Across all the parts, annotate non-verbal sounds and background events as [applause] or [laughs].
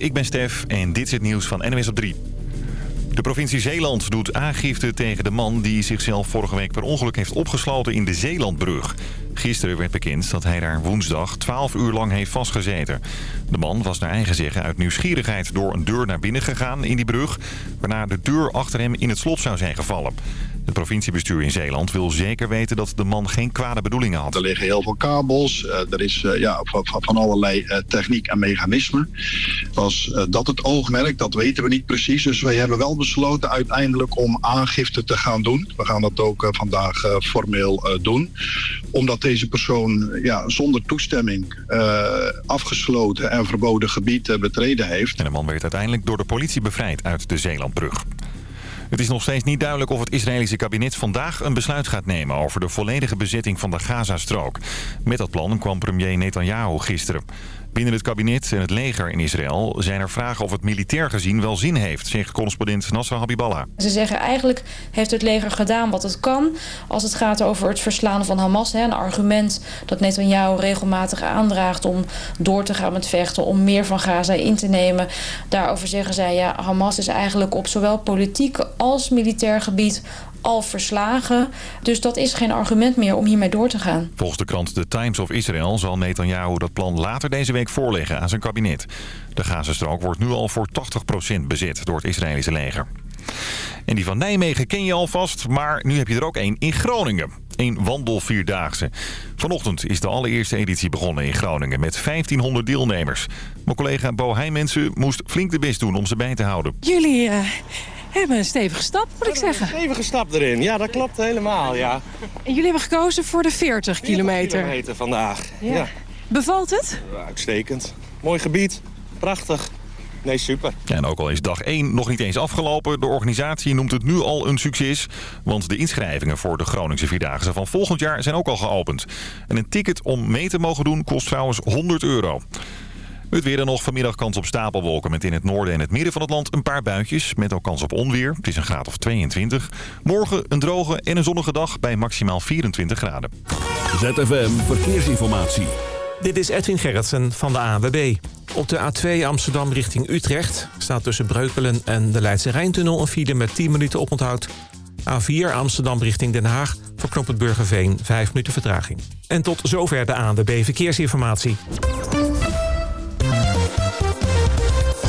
ik ben Stef en dit is het nieuws van NWS op 3. De provincie Zeeland doet aangifte tegen de man die zichzelf vorige week per ongeluk heeft opgesloten in de Zeelandbrug. Gisteren werd bekend dat hij daar woensdag 12 uur lang heeft vastgezeten. De man was naar eigen zeggen uit nieuwsgierigheid door een deur naar binnen gegaan in die brug... waarna de deur achter hem in het slot zou zijn gevallen. Het provinciebestuur in Zeeland wil zeker weten dat de man geen kwade bedoelingen had. Er liggen heel veel kabels, uh, er is uh, ja, van, allerlei uh, techniek en mechanismen. Was dat het oogmerk, dat weten we niet precies. Dus wij hebben wel besloten uiteindelijk om aangifte te gaan doen. We gaan dat ook vandaag formeel doen. Omdat deze persoon ja, zonder toestemming afgesloten en verboden gebied betreden heeft. En de man werd uiteindelijk door de politie bevrijd uit de Zeelandbrug. Het is nog steeds niet duidelijk of het Israëlische kabinet vandaag een besluit gaat nemen over de volledige bezetting van de Gazastrook. Met dat plan kwam premier Netanyahu gisteren. Binnen het kabinet en het leger in Israël zijn er vragen of het militair gezien wel zin heeft, zegt correspondent Nasser Habiballah. Ze zeggen eigenlijk heeft het leger gedaan wat het kan als het gaat over het verslaan van Hamas. Een argument dat Netanyahu regelmatig aandraagt om door te gaan met vechten, om meer van Gaza in te nemen. Daarover zeggen zij ja, Hamas is eigenlijk op zowel politiek als militair gebied al verslagen. Dus dat is geen argument meer om hiermee door te gaan. Volgens de krant The Times of Israel zal Netanyahu dat plan later deze week voorleggen aan zijn kabinet. De Gazastrook wordt nu al voor 80% bezet door het Israëlische leger. En die van Nijmegen ken je alvast, maar nu heb je er ook één in Groningen. Een wandelvierdaagse. Vanochtend is de allereerste editie begonnen in Groningen met 1500 deelnemers. Mijn collega Bo Heijmensen moest flink de best doen om ze bij te houden. Jullie... Uh hebben een stevige stap, moet ik zeggen. Een stevige stap erin, ja, dat klopt helemaal, ja. En jullie hebben gekozen voor de 40, 40 kilometer. kilometer vandaag, ja. Bevalt het? Uitstekend. Mooi gebied, prachtig. Nee, super. en ook al is dag 1 nog niet eens afgelopen, de organisatie noemt het nu al een succes. Want de inschrijvingen voor de Groningse Vierdaagse van volgend jaar zijn ook al geopend. En een ticket om mee te mogen doen kost trouwens 100 euro. Het weer dan nog vanmiddag kans op stapelwolken met in het noorden en het midden van het land een paar buitjes. Met ook kans op onweer. Het is een graad of 22. Morgen een droge en een zonnige dag bij maximaal 24 graden. ZFM Verkeersinformatie. Dit is Edwin Gerritsen van de AWB. Op de A2 Amsterdam richting Utrecht staat tussen Breukelen en de Leidse Rijntunnel een file met 10 minuten oponthoud. A4 Amsterdam richting Den Haag voor het Burgerveen 5 minuten vertraging. En tot zover de ANWB Verkeersinformatie.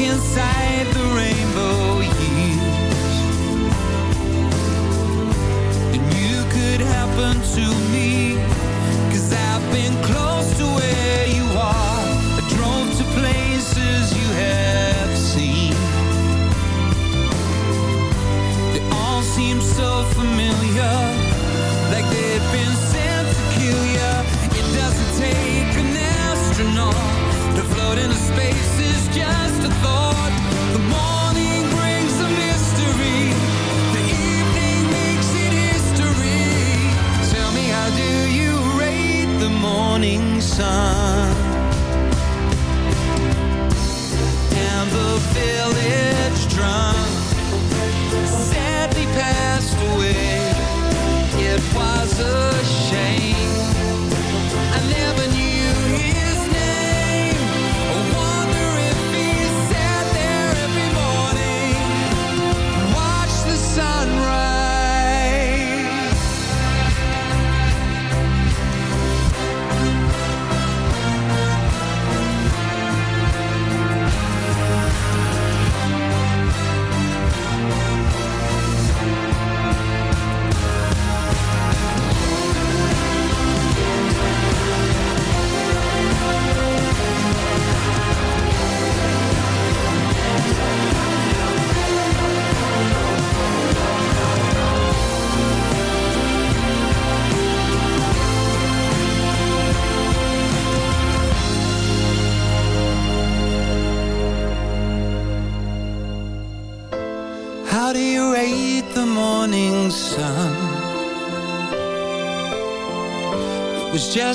inside the rainbow years. And you could happen to me sun?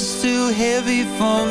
Just too heavy for me,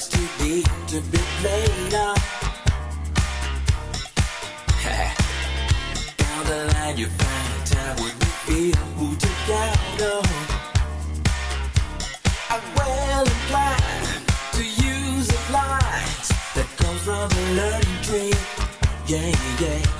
used to be to be played up. [laughs] Down the line, you find time when you feel who to count on. I well inclined to use the lines that comes from a learning tree. Yeah, yeah.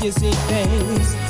kissy face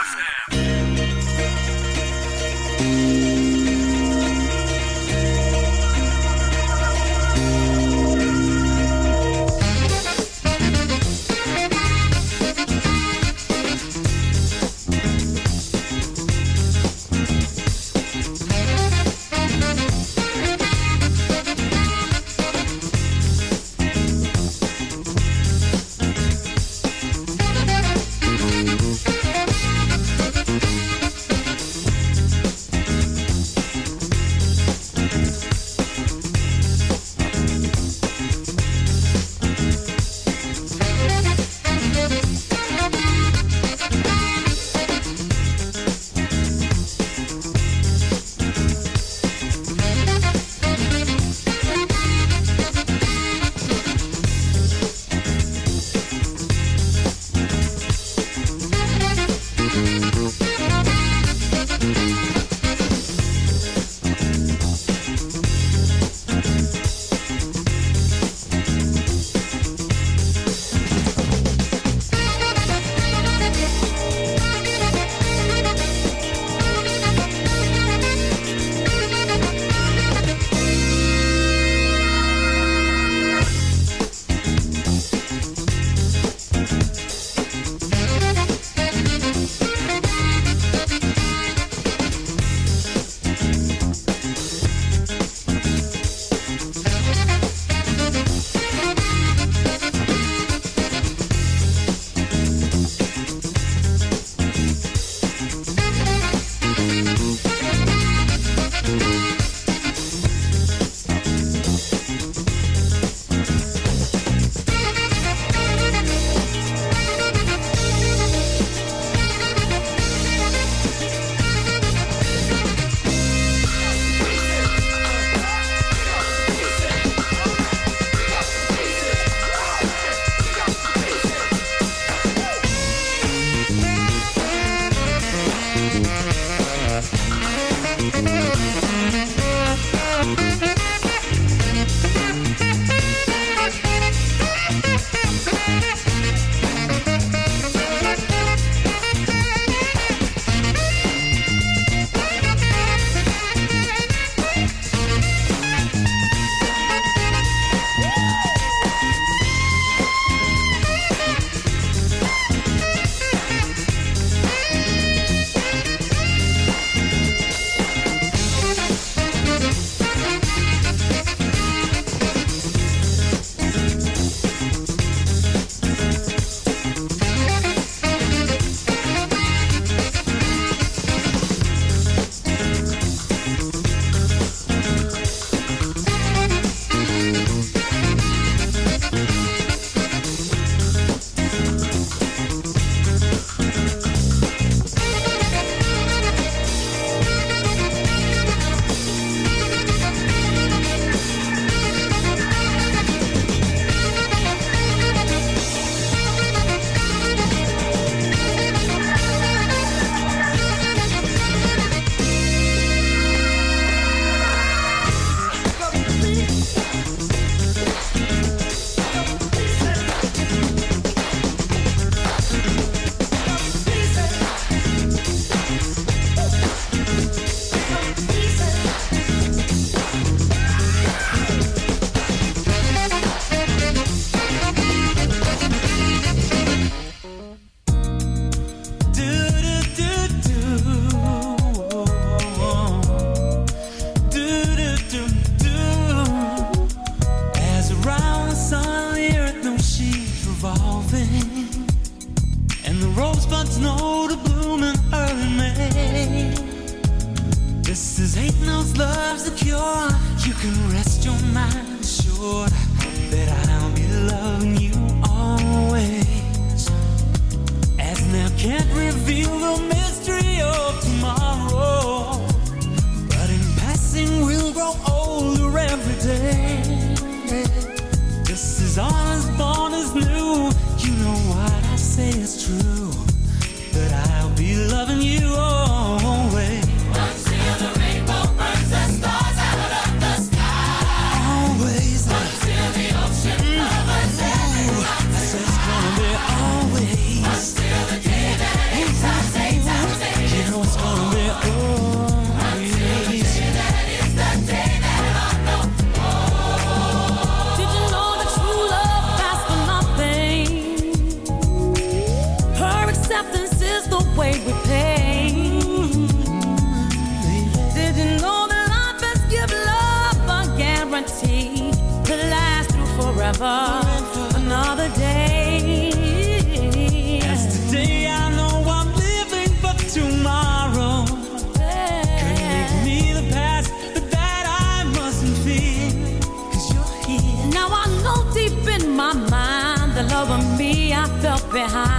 Felt behind.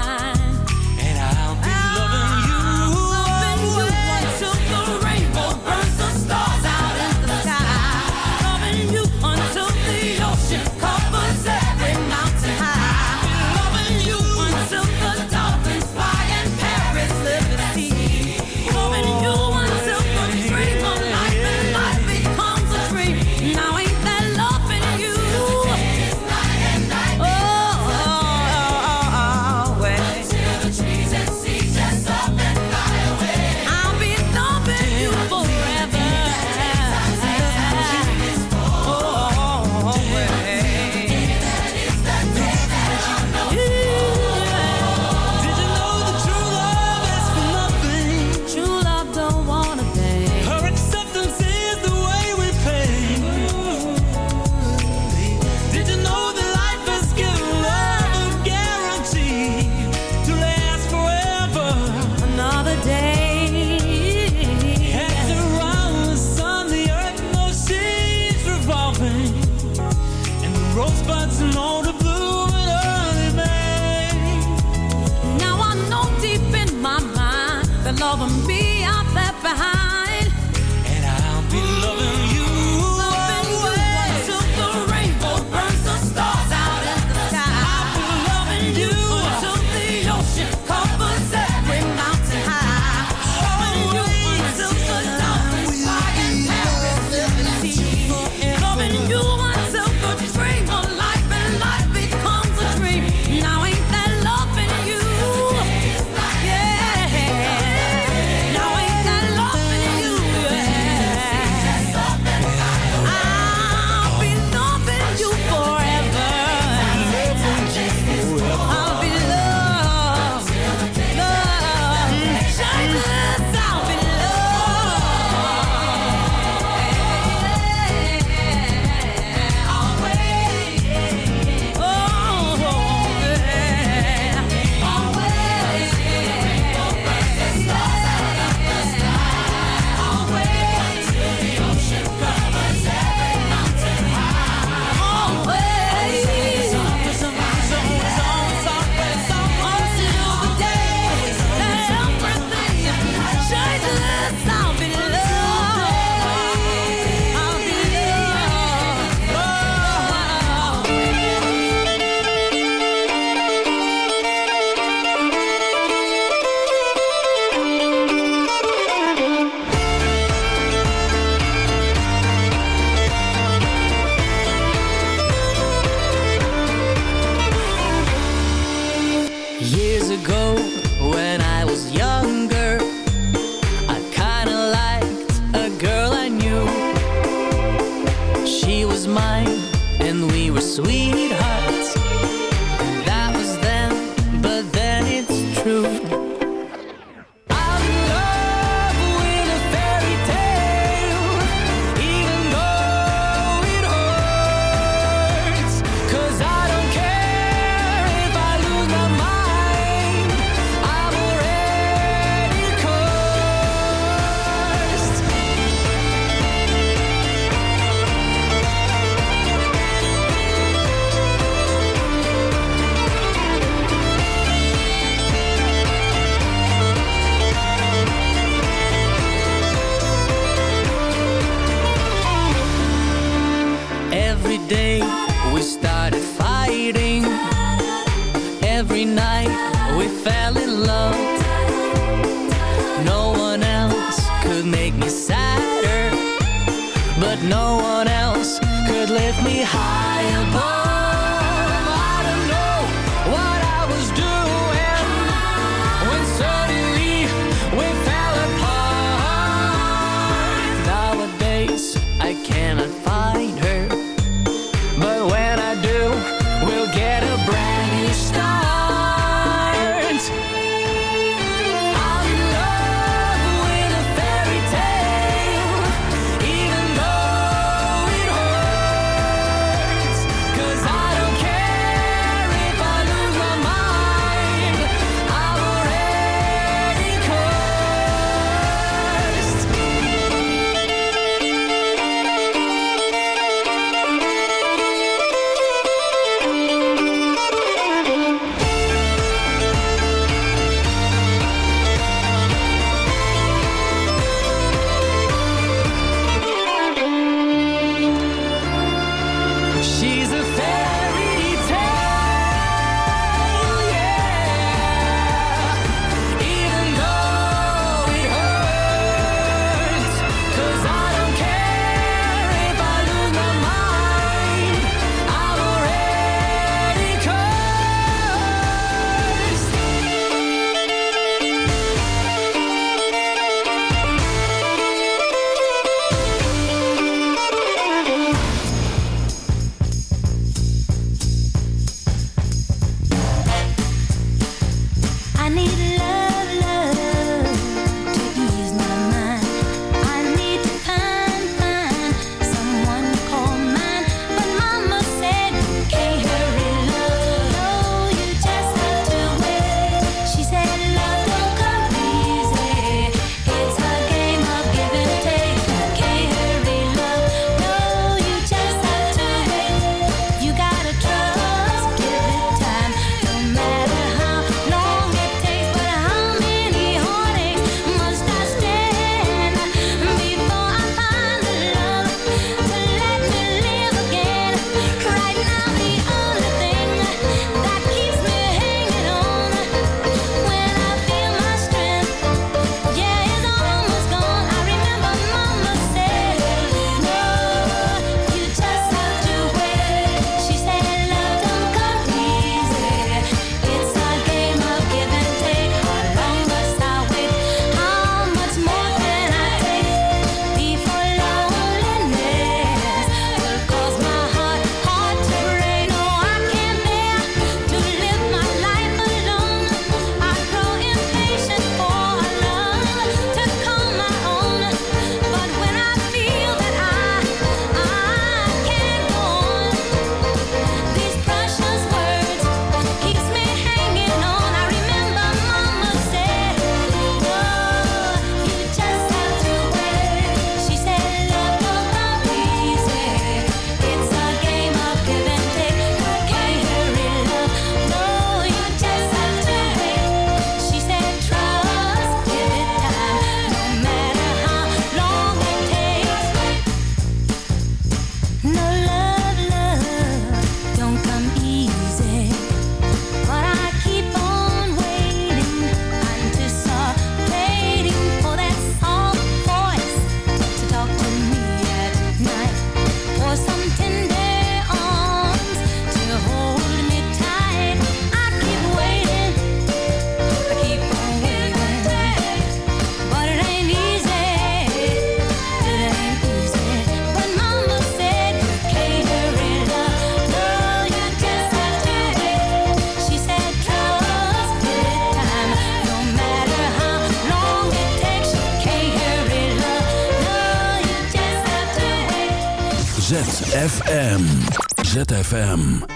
ZFM.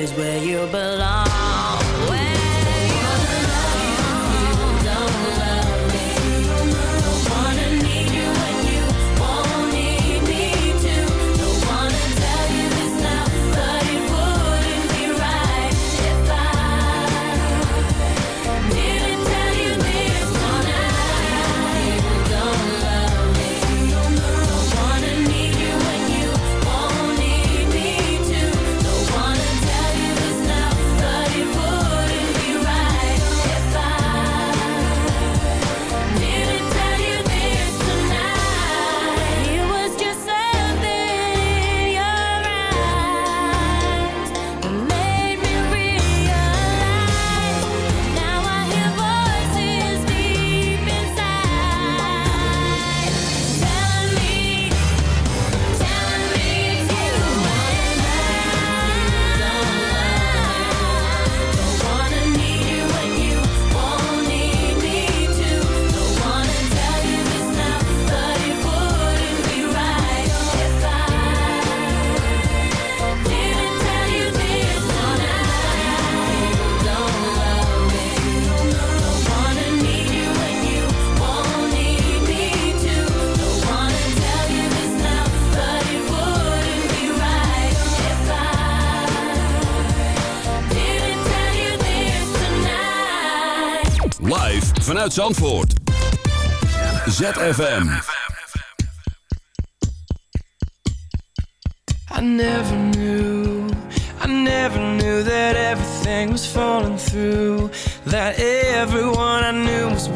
this way. vanuit Zandvoort. ZFM. I never knew, I never knew that everything was falling through. That everyone I knew was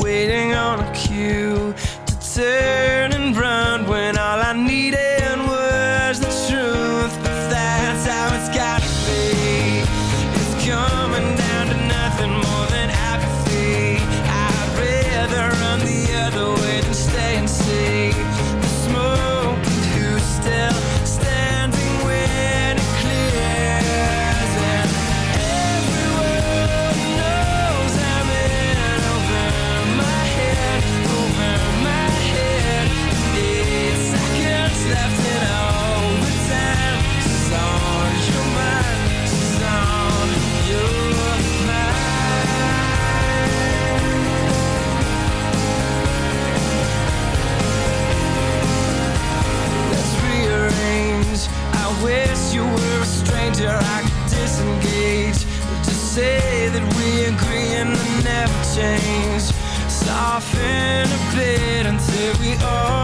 Oh. are